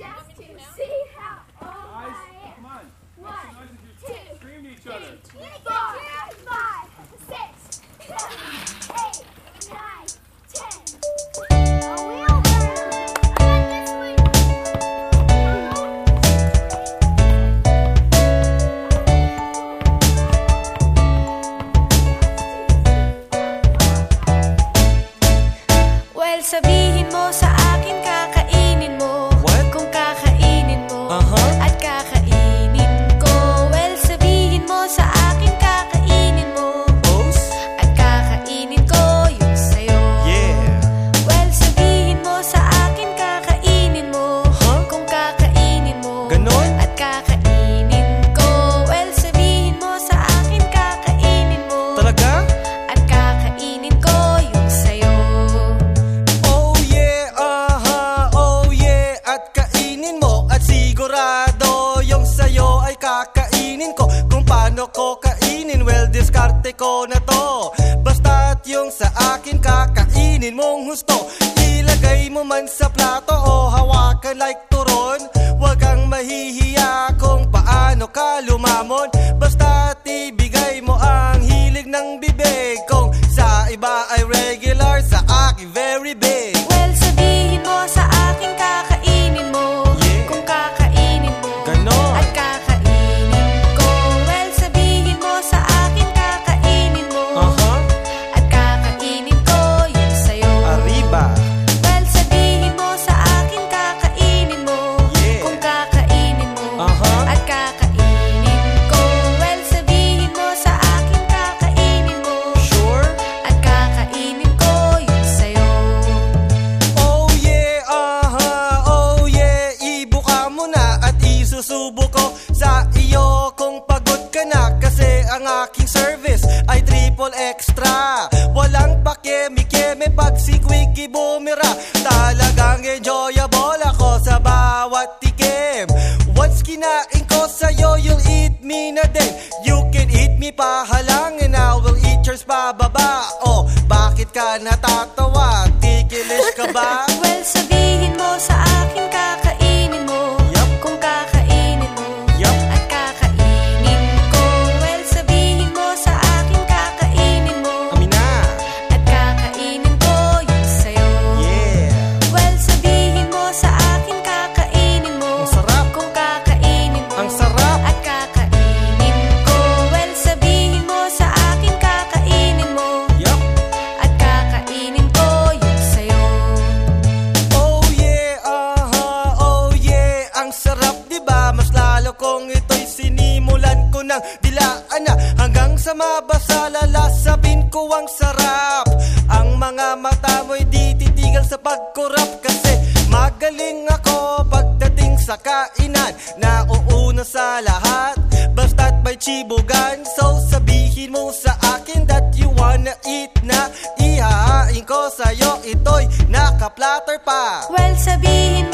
just to see how. I scream Come on. One, two, three, four, five. At sigurado Yung sayo ay kakainin ko. Kung paano ko kainin Well, diskarte ko na to. Basta't yung sa akin kakainin mong husto. Ilagay mo man sa plato o hawakan like turon. Huwag kang mahihiya kung paano ka lumamon. Basta't ibigay mo ang hilig ng bibig Kung sa iba ay regular, isusubo ko sa iyo Kung pagod ka na kasi ang aking service ay triple extra. Walang pakeme-keme pag si Quickie bumira. Talagang enjoyable ako sa bawat tikim. Once kinain ko sa'yo, you'll eat me na din. You can eat me pahalang and I will eat yours pababa Oh, bakit ka natatawa? Tikilish ka ba? Ito'y sinimulan ko ng dilaan na Hanggang sa mabasa lalasapin ko ang sarap. Ang mga mata mo'y di titigal sa pagkurap Kasi magaling ako pagdating sa kainan. Nauuna sa lahat Basta't may chibugan. So sabihin mo sa akin that you wanna eat na. Ihahain ko sa'yo ito'y naka-platter pa. Well, sabihin